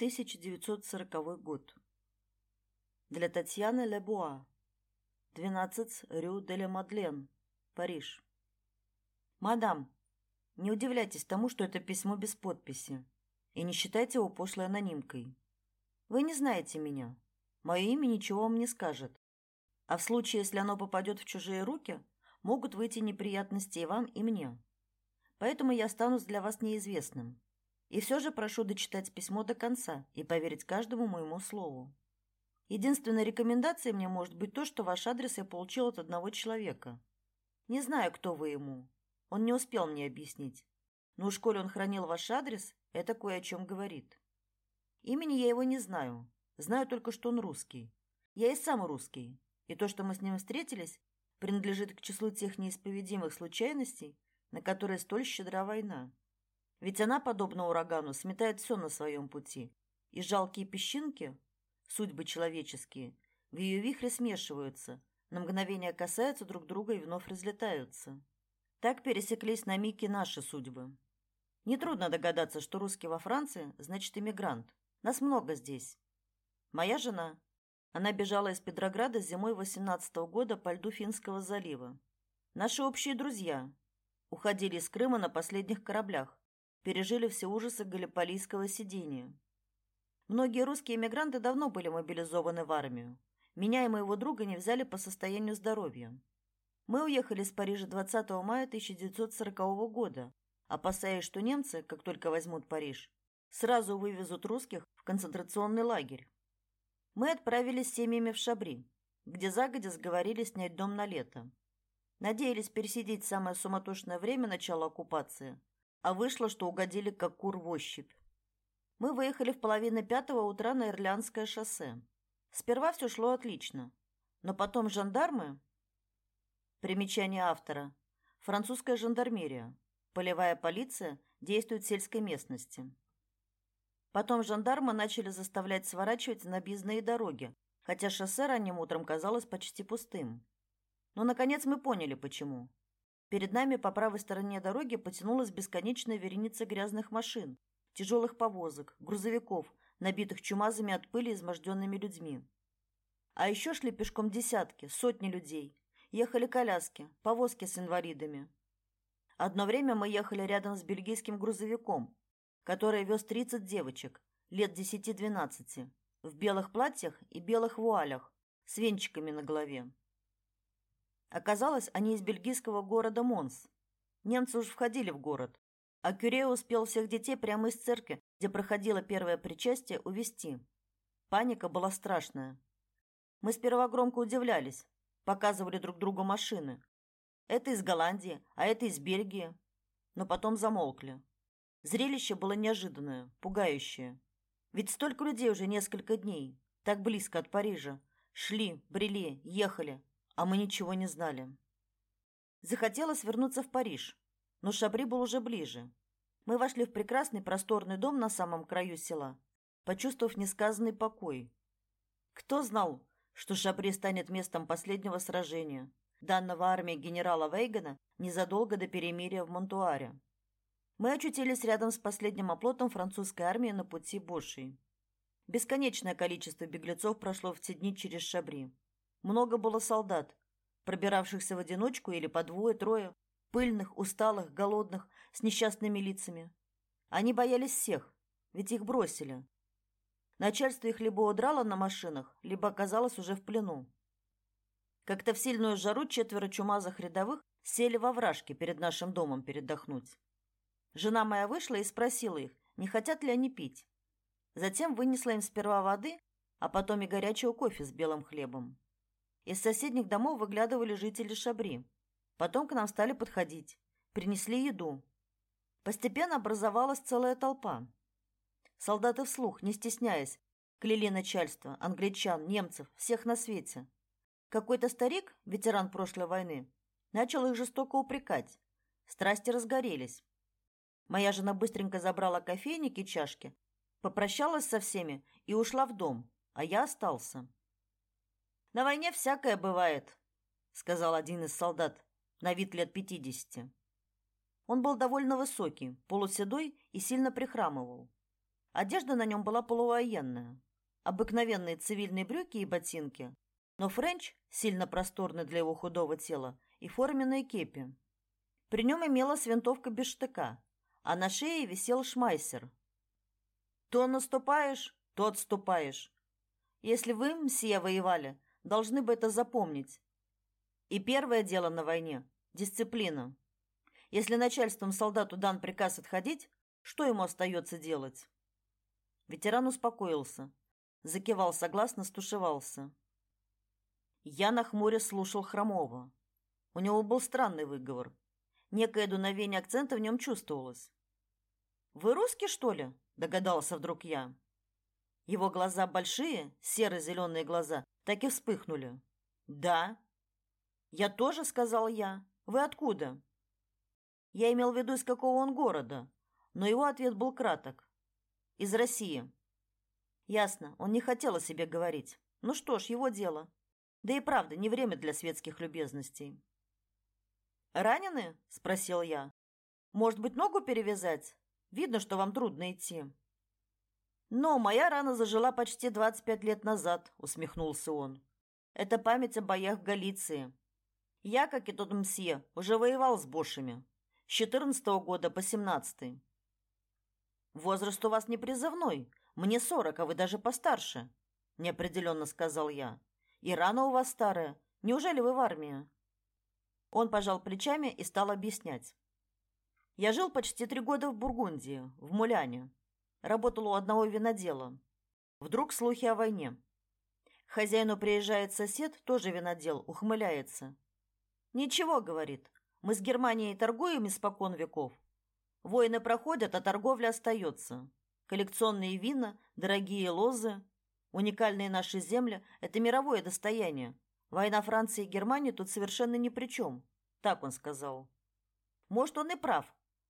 1940 год. Для Татьяны Лебуа. 12 Рю де ла Мадлен, Париж. Мадам, не удивляйтесь тому, что это письмо без подписи, и не считайте его пошлой анонимкой. Вы не знаете меня. Мое имя ничего вам не скажет. А в случае, если оно попадет в чужие руки, могут выйти неприятности и вам, и мне. Поэтому я останусь для вас неизвестным. И все же прошу дочитать письмо до конца и поверить каждому моему слову. Единственной рекомендацией мне может быть то, что ваш адрес я получил от одного человека. Не знаю, кто вы ему. Он не успел мне объяснить. Но уж коли он хранил ваш адрес, это кое о чем говорит. Имени я его не знаю. Знаю только, что он русский. Я и сам русский. И то, что мы с ним встретились, принадлежит к числу тех неисповедимых случайностей, на которые столь щедра война. Ведь она, подобно урагану, сметает все на своем пути, и жалкие песчинки, судьбы человеческие, в ее вихре смешиваются, на мгновение касаются друг друга и вновь разлетаются. Так пересеклись на миг наши судьбы. Нетрудно догадаться, что русский во Франции значит иммигрант. Нас много здесь. Моя жена. Она бежала из Петрограда зимой 18 -го года по льду Финского залива. Наши общие друзья. Уходили из Крыма на последних кораблях пережили все ужасы галиполийского сидения. Многие русские эмигранты давно были мобилизованы в армию. Меня и моего друга не взяли по состоянию здоровья. Мы уехали из Парижа 20 мая 1940 года, опасаясь, что немцы, как только возьмут Париж, сразу вывезут русских в концентрационный лагерь. Мы отправились с семьями в Шабри, где загодя сговорились снять дом на лето. Надеялись пересидеть самое суматошное время начала оккупации – а вышло, что угодили как кур в ощупь. Мы выехали в половине пятого утра на Ирландское шоссе. Сперва все шло отлично, но потом жандармы... Примечание автора. Французская жандармерия. Полевая полиция действует в сельской местности. Потом жандармы начали заставлять сворачивать на объездные дороги, хотя шоссе ранним утром казалось почти пустым. Но, наконец, мы поняли, почему. Перед нами по правой стороне дороги потянулась бесконечная вереница грязных машин, тяжелых повозок, грузовиков, набитых чумазами от пыли изможденными людьми. А еще шли пешком десятки, сотни людей. Ехали коляски, повозки с инвалидами. Одно время мы ехали рядом с бельгийским грузовиком, который вез 30 девочек, лет 10-12, в белых платьях и белых вуалях, с венчиками на голове. Оказалось, они из бельгийского города Монс. Немцы уж входили в город, а Кюре успел всех детей прямо из церкви, где проходило первое причастие, увести. Паника была страшная. Мы сперва громко удивлялись, показывали друг другу машины. Это из Голландии, а это из Бельгии. Но потом замолкли. Зрелище было неожиданное, пугающее. Ведь столько людей уже несколько дней, так близко от Парижа, шли, брели, ехали, а мы ничего не знали. Захотелось вернуться в Париж, но Шабри был уже ближе. Мы вошли в прекрасный просторный дом на самом краю села, почувствовав несказанный покой. Кто знал, что Шабри станет местом последнего сражения, данного армией генерала Вейгана незадолго до перемирия в Монтуаре. Мы очутились рядом с последним оплотом французской армии на пути Боши. Бесконечное количество беглецов прошло в те дни через Шабри. Много было солдат, пробиравшихся в одиночку или по двое-трое, пыльных, усталых, голодных, с несчастными лицами. Они боялись всех, ведь их бросили. Начальство их либо удрало на машинах, либо оказалось уже в плену. Как-то в сильную жару четверо чумазых рядовых сели во вражке перед нашим домом передохнуть. Жена моя вышла и спросила их, не хотят ли они пить. Затем вынесла им сперва воды, а потом и горячего кофе с белым хлебом. Из соседних домов выглядывали жители Шабри. Потом к нам стали подходить. Принесли еду. Постепенно образовалась целая толпа. Солдаты вслух, не стесняясь, кляли начальство, англичан, немцев, всех на свете. Какой-то старик, ветеран прошлой войны, начал их жестоко упрекать. Страсти разгорелись. Моя жена быстренько забрала кофейник и чашки, попрощалась со всеми и ушла в дом, а я остался. На войне всякое бывает, сказал один из солдат, на вид лет пятидесяти. Он был довольно высокий, полуседой и сильно прихрамывал. Одежда на нем была полувоенная. Обыкновенные цивильные брюки и ботинки, но френч, сильно просторный для его худого тела, и форменные кепи. При нем имелась винтовка без штыка, а на шее висел шмайсер. То наступаешь, то отступаешь. Если вы, мсье, воевали, должны бы это запомнить. И первое дело на войне – дисциплина. Если начальством солдату дан приказ отходить, что ему остается делать? Ветеран успокоился, закивал согласно, стушевался. Я на хмуре слушал Хромова. У него был странный выговор. Некое дуновение акцента в нем чувствовалось. «Вы русский, что ли?» – догадался вдруг я. Его глаза большие, серо-зеленые глаза, так и вспыхнули. «Да». «Я тоже», – сказал я. «Вы откуда?» Я имел в виду, из какого он города, но его ответ был краток. Из России. Ясно, он не хотел о себе говорить. Ну что ж, его дело. Да и правда, не время для светских любезностей. «Ранены?» – спросил я. «Может быть, ногу перевязать? Видно, что вам трудно идти». «Но моя рана зажила почти 25 лет назад», – усмехнулся он. «Это память о боях в Галиции. Я, как и тот мсье, уже воевал с бошами. С 14 -го года по 17 -й. Возраст у вас не призывной. Мне сорок, а вы даже постарше, неопределенно сказал я. И рана у вас старая. Неужели вы в армии? Он пожал плечами и стал объяснять. Я жил почти три года в Бургундии, в Муляне. Работал у одного винодела. Вдруг слухи о войне. хозяину приезжает сосед, тоже винодел, ухмыляется. «Ничего», — говорит, — «мы с Германией торгуем испокон веков. Войны проходят, а торговля остается. Коллекционные вина, дорогие лозы, уникальные наши земли – это мировое достояние. Война Франции и Германии тут совершенно ни при чем. Так он сказал. Может, он и прав,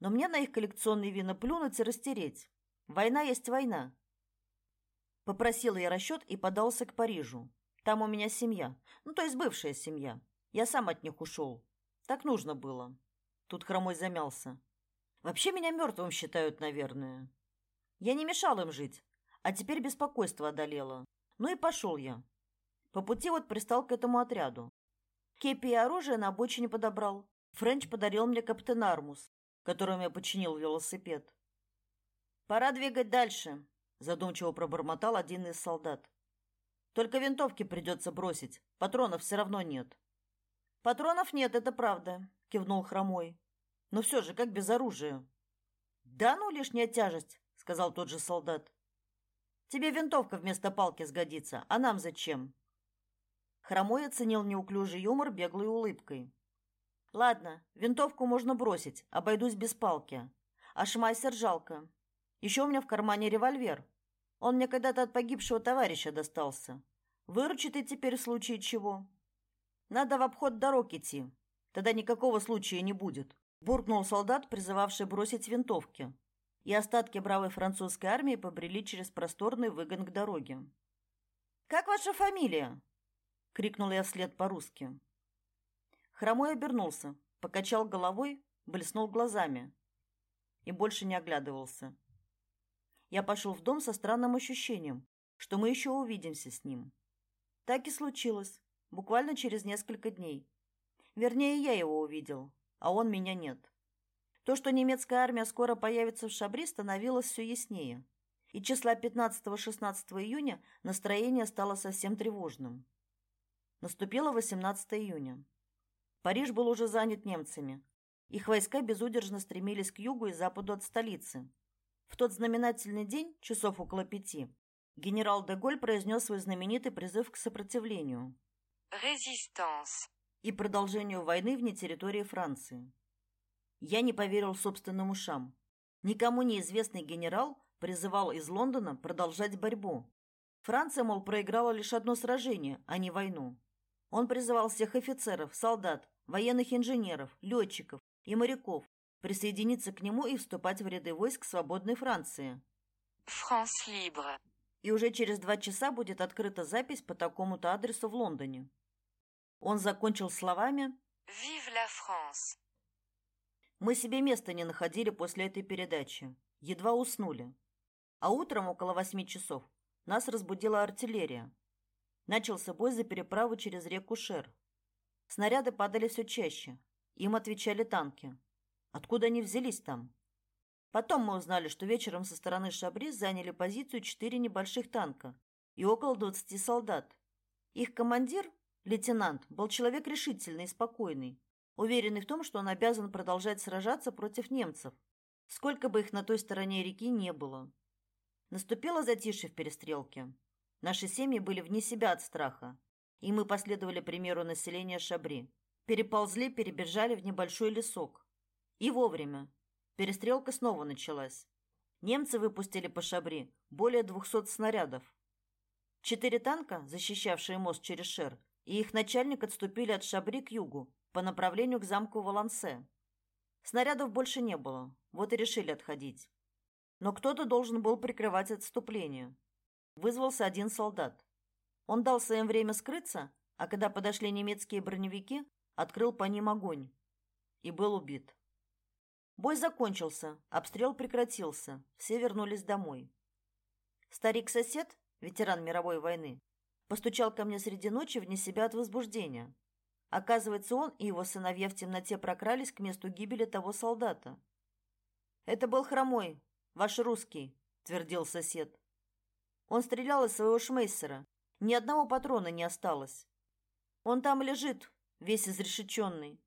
но мне на их коллекционные вина плюнуть и растереть. Война есть война. Попросил я расчет и подался к Парижу. Там у меня семья, ну, то есть бывшая семья. Я сам от них ушел. Так нужно было. Тут хромой замялся. Вообще меня мертвым считают, наверное. Я не мешал им жить, а теперь беспокойство одолело. Ну и пошел я. По пути вот пристал к этому отряду. Кепи и оружие на обочине подобрал. Френч подарил мне капитан Армус, которому я починил велосипед. «Пора двигать дальше», — задумчиво пробормотал один из солдат. «Только винтовки придется бросить, патронов все равно нет». «Патронов нет, это правда», — кивнул Хромой. Но все же, как без оружия? Да ну, лишняя тяжесть, сказал тот же солдат. Тебе винтовка вместо палки сгодится, а нам зачем? Хромой оценил неуклюжий юмор беглой улыбкой. Ладно, винтовку можно бросить, обойдусь без палки. А шмайсер жалко. Еще у меня в кармане револьвер. Он мне когда-то от погибшего товарища достался. Выручит и теперь в случае чего. Надо в обход дорог идти. Тогда никакого случая не будет буркнул солдат, призывавший бросить винтовки, и остатки бравой французской армии побрели через просторный выгон к дороге. «Как ваша фамилия?» — крикнул я вслед по-русски. Хромой обернулся, покачал головой, блеснул глазами и больше не оглядывался. Я пошел в дом со странным ощущением, что мы еще увидимся с ним. Так и случилось, буквально через несколько дней. Вернее, я его увидел, а он меня нет. То, что немецкая армия скоро появится в Шабри, становилось все яснее. И числа 15-16 июня настроение стало совсем тревожным. Наступило 18 июня. Париж был уже занят немцами. Их войска безудержно стремились к югу и западу от столицы. В тот знаменательный день, часов около пяти, генерал де Голь произнес свой знаменитый призыв к сопротивлению. «Резистанс» и продолжению войны вне территории Франции. Я не поверил собственным ушам. Никому неизвестный генерал призывал из Лондона продолжать борьбу. Франция, мол, проиграла лишь одно сражение, а не войну. Он призывал всех офицеров, солдат, военных инженеров, летчиков и моряков присоединиться к нему и вступать в ряды войск свободной Франции. France libre. И уже через два часа будет открыта запись по такому-то адресу в Лондоне. Он закончил словами «Vive la France!». Мы себе места не находили после этой передачи. Едва уснули. А утром около восьми часов нас разбудила артиллерия. Начался бой за переправу через реку Шер. Снаряды падали все чаще. Им отвечали танки. Откуда они взялись там? Потом мы узнали, что вечером со стороны Шабри заняли позицию четыре небольших танка и около двадцати солдат. Их командир, лейтенант, был человек решительный и спокойный, уверенный в том, что он обязан продолжать сражаться против немцев, сколько бы их на той стороне реки не было. Наступило затишье в перестрелке. Наши семьи были вне себя от страха, и мы последовали примеру населения Шабри. Переползли, перебежали в небольшой лесок. И вовремя. Перестрелка снова началась. Немцы выпустили по Шабри более двухсот снарядов. Четыре танка, защищавшие мост через Шер, и их начальник отступили от Шабри к югу, по направлению к замку Валансе. Снарядов больше не было, вот и решили отходить. Но кто-то должен был прикрывать отступление. Вызвался один солдат. Он дал своим время скрыться, а когда подошли немецкие броневики, открыл по ним огонь и был убит. Бой закончился, обстрел прекратился, все вернулись домой. Старик-сосед, ветеран мировой войны, постучал ко мне среди ночи вне себя от возбуждения. Оказывается, он и его сыновья в темноте прокрались к месту гибели того солдата. Это был хромой, Ваш русский, твердил сосед. Он стрелял из своего шмейсера. Ни одного патрона не осталось. Он там лежит, весь изрешеченный.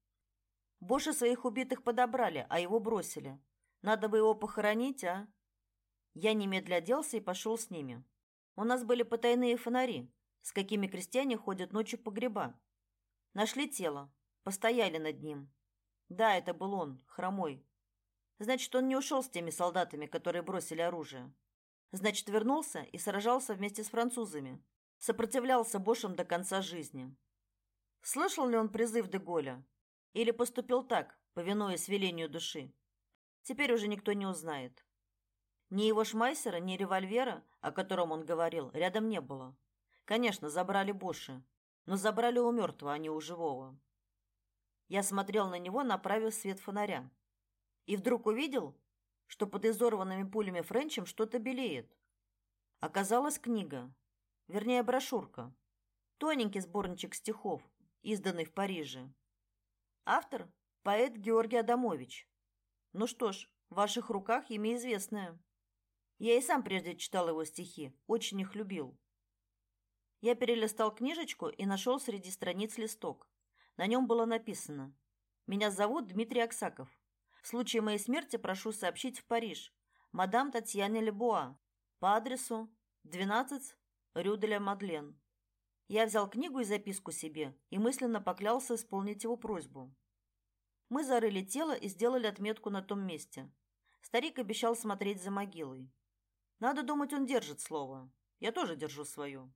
Больше своих убитых подобрали, а его бросили. Надо бы его похоронить, а? Я немедля оделся и пошел с ними. У нас были потайные фонари, с какими крестьяне ходят ночью по гриба. Нашли тело, постояли над ним. Да, это был он, хромой. Значит, он не ушел с теми солдатами, которые бросили оружие. Значит, вернулся и сражался вместе с французами. Сопротивлялся Бошам до конца жизни. Слышал ли он призыв Деголя? Или поступил так, повинуясь велению души? Теперь уже никто не узнает. Ни его шмайсера, ни револьвера, о котором он говорил, рядом не было. Конечно, забрали Боши, но забрали у мертвого, а не у живого. Я смотрел на него, направив свет фонаря и вдруг увидел, что под изорванными пулями Френчем что-то белеет. Оказалась книга, вернее, брошюрка. Тоненький сборничек стихов, изданный в Париже. Автор – поэт Георгий Адамович. Ну что ж, в ваших руках имя известное. Я и сам прежде читал его стихи, очень их любил. Я перелистал книжечку и нашел среди страниц листок. На нем было написано «Меня зовут Дмитрий Аксаков. В случае моей смерти прошу сообщить в Париж. Мадам Татьяне Лебуа. По адресу 12 Рю де ля Мадлен. Я взял книгу и записку себе и мысленно поклялся исполнить его просьбу. Мы зарыли тело и сделали отметку на том месте. Старик обещал смотреть за могилой. Надо думать, он держит слово. Я тоже держу свое.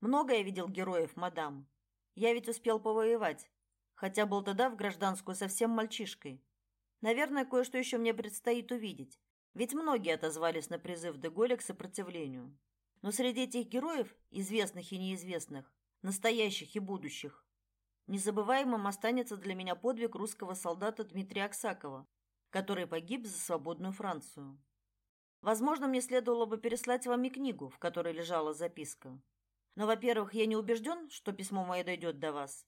Много я видел героев, мадам. Я ведь успел повоевать, хотя был тогда в гражданскую совсем мальчишкой. Наверное, кое-что еще мне предстоит увидеть, ведь многие отозвались на призыв Деголя к сопротивлению. Но среди этих героев, известных и неизвестных, настоящих и будущих, незабываемым останется для меня подвиг русского солдата Дмитрия Аксакова, который погиб за свободную Францию. Возможно, мне следовало бы переслать вам и книгу, в которой лежала записка. Но, во-первых, я не убежден, что письмо мое дойдет до вас,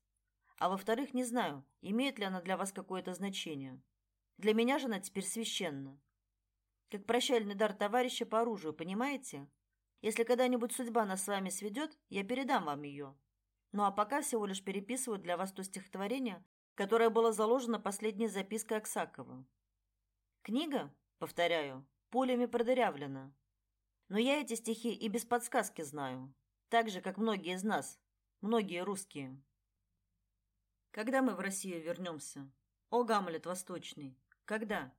а во-вторых, не знаю, имеет ли оно для вас какое-то значение. Для меня же она теперь священна. Как прощальный дар товарища по оружию, понимаете? Если когда-нибудь судьба нас с вами сведет, я передам вам ее. Ну а пока всего лишь переписываю для вас то стихотворение, которое было заложено последней запиской Аксакова. Книга, повторяю, пулями продырявлена. Но я эти стихи и без подсказки знаю, так же, как многие из нас, многие русские. Когда мы в Россию вернемся? О, Гамлет Восточный! Когда?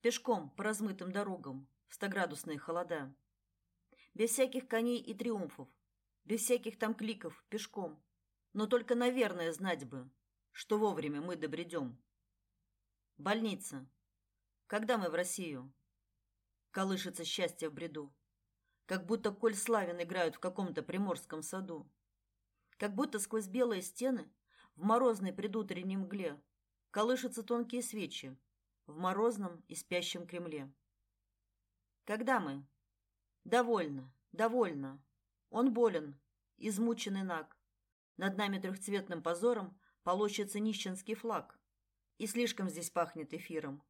Пешком по размытым дорогам, в стоградусные холода. Без всяких коней и триумфов, без всяких там кликов, пешком. Но только, наверное, знать бы, что вовремя мы добредем. Больница. Когда мы в Россию? Колышется счастье в бреду. Как будто Коль Славин играют в каком-то приморском саду. Как будто сквозь белые стены в морозной предутренней мгле колышутся тонкие свечи в морозном и спящем Кремле. Когда мы? Довольно, довольно. Он болен, измученный наг. Над нами трехцветным позором полощется нищенский флаг. И слишком здесь пахнет эфиром.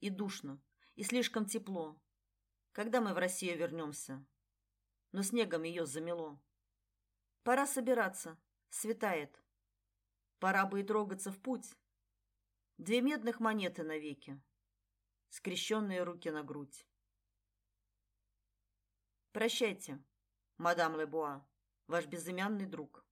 И душно, и слишком тепло. Когда мы в Россию вернемся? Но снегом ее замело. Пора собираться. Светает. Пора бы и трогаться в путь. Две медных монеты навеки. Скрещенные руки на грудь. Прощайте, мадам Лебуа, ваш безымянный друг.